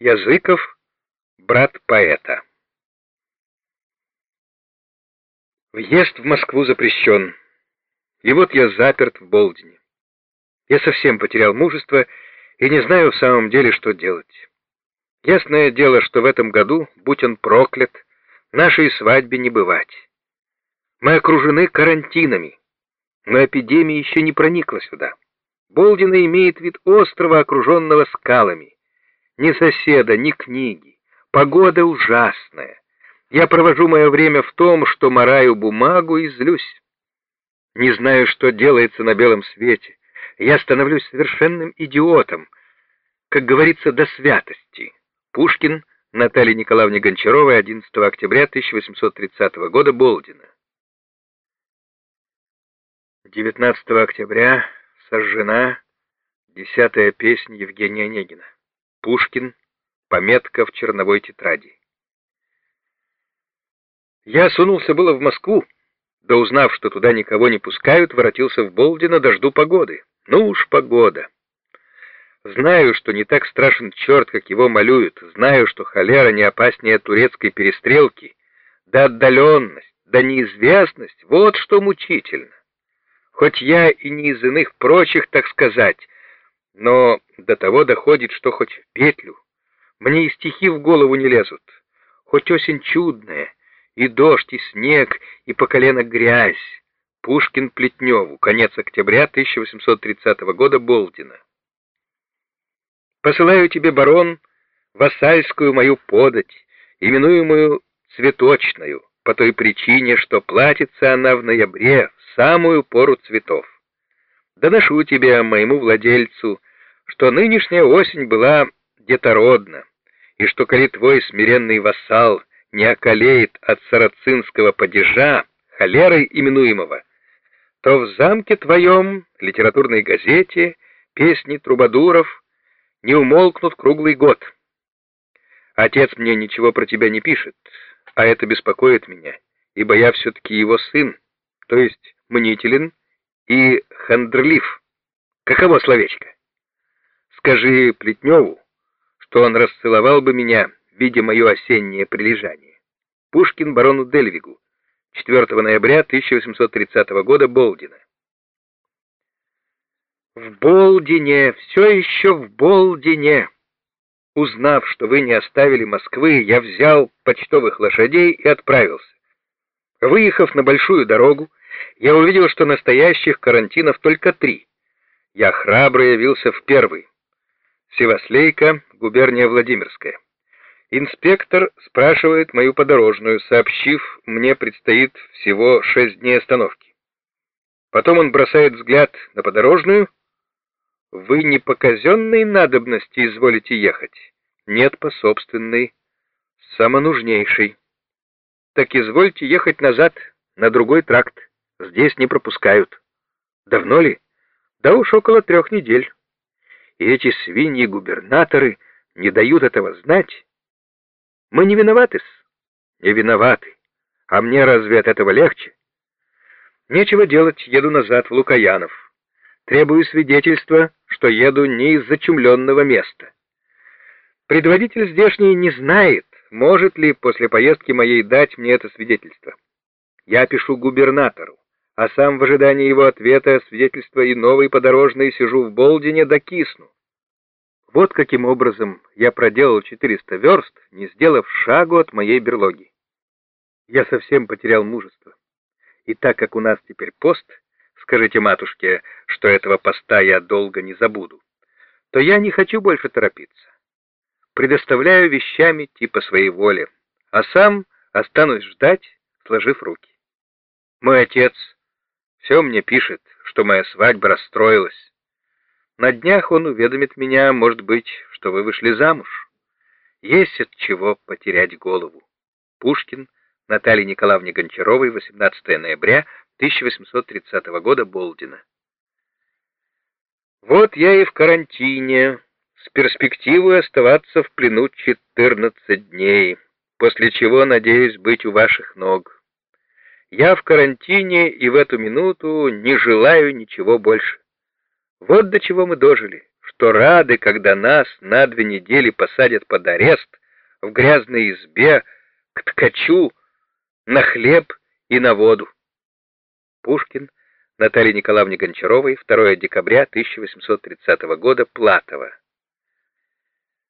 Языков, брат поэта. Въезд в Москву запрещен. И вот я заперт в Болдине. Я совсем потерял мужество и не знаю в самом деле, что делать. Ясное дело, что в этом году, будь он проклят, нашей свадьбе не бывать. Мы окружены карантинами, но эпидемия еще не проникла сюда. Болдина имеет вид острова, окруженного скалами. Ни соседа, ни книги. Погода ужасная. Я провожу мое время в том, что мораю бумагу и злюсь. Не знаю, что делается на белом свете. Я становлюсь совершенным идиотом. Как говорится, до святости. Пушкин Наталья Николаевна Гончарова, 11 октября 1830 года, Болдина. 19 октября сожжена десятая песня Евгения Онегина. Пушкин. Пометка в черновой тетради. Я сунулся было в Москву, да узнав, что туда никого не пускают, воротился в Болдино, дожду погоды. Ну уж погода. Знаю, что не так страшен черт, как его малюют. Знаю, что холера не опаснее турецкой перестрелки. Да отдаленность, да неизвестность — вот что мучительно. Хоть я и не из иных прочих, так сказать, но до того доходит, что хоть в петлю. Мне и стихи в голову не лезут. Хоть осень чудная, и дождь, и снег, и по колено грязь. Пушкин Плетневу, конец октября 1830 года, Болдина. Посылаю тебе, барон, вассальскую мою подать, именуемую цветочную, по той причине, что платится она в ноябре, в самую пору цветов. Доношу тебе, моему владельцу, что нынешняя осень была детородна, и что, коли твой смиренный вассал не околеет от сарацинского падежа, холерой именуемого, то в замке твоем, литературной газете, песни трубадуров не умолкнут круглый год. Отец мне ничего про тебя не пишет, а это беспокоит меня, ибо я все-таки его сын, то есть мнителен и хандрлив. Каково словечко? Скажи Плетневу, что он расцеловал бы меня, видя мое осеннее прилежание. Пушкин барону Дельвигу, 4 ноября 1830 года, Болдина. В Болдине, все еще в Болдине. Узнав, что вы не оставили Москвы, я взял почтовых лошадей и отправился. Выехав на большую дорогу, я увидел, что настоящих карантинов только три. Я храбро явился в первый. Севаслейка, губерния Владимирская. Инспектор спрашивает мою подорожную, сообщив, мне предстоит всего шесть дней остановки. Потом он бросает взгляд на подорожную. Вы не по казенной надобности изволите ехать? Нет, по собственной, самонужнейшей. Так извольте ехать назад, на другой тракт. Здесь не пропускают. Давно ли? Да уж около трех недель и эти свиньи-губернаторы не дают этого знать. Мы не виноваты-с? Не виноваты. А мне разве от этого легче? Нечего делать, еду назад в Лукаянов. Требую свидетельства, что еду не из зачумленного места. Предводитель здешний не знает, может ли после поездки моей дать мне это свидетельство. Я пишу губернатору а сам в ожидании его ответа, свидетельства и новой подорожной сижу в Болдине да кисну. Вот каким образом я проделал 400 верст, не сделав шагу от моей берлоги. Я совсем потерял мужество. И так как у нас теперь пост, скажите матушке, что этого поста я долго не забуду, то я не хочу больше торопиться. Предоставляю вещами типа своей воли, а сам останусь ждать, сложив руки. Мой отец все мне пишет, что моя свадьба расстроилась. На днях он уведомит меня, может быть, что вы вышли замуж. Есть от чего потерять голову. Пушкин, Наталья Николаевна Гончаровой, 18 ноября 1830 года, Болдина. Вот я и в карантине, с перспективой оставаться в плену 14 дней, после чего надеюсь быть у ваших ног. Я в карантине и в эту минуту не желаю ничего больше. Вот до чего мы дожили, что рады, когда нас на две недели посадят под арест в грязной избе к ткачу на хлеб и на воду. Пушкин Наталье Николаевне Гончаровой 2 декабря 1830 года Платова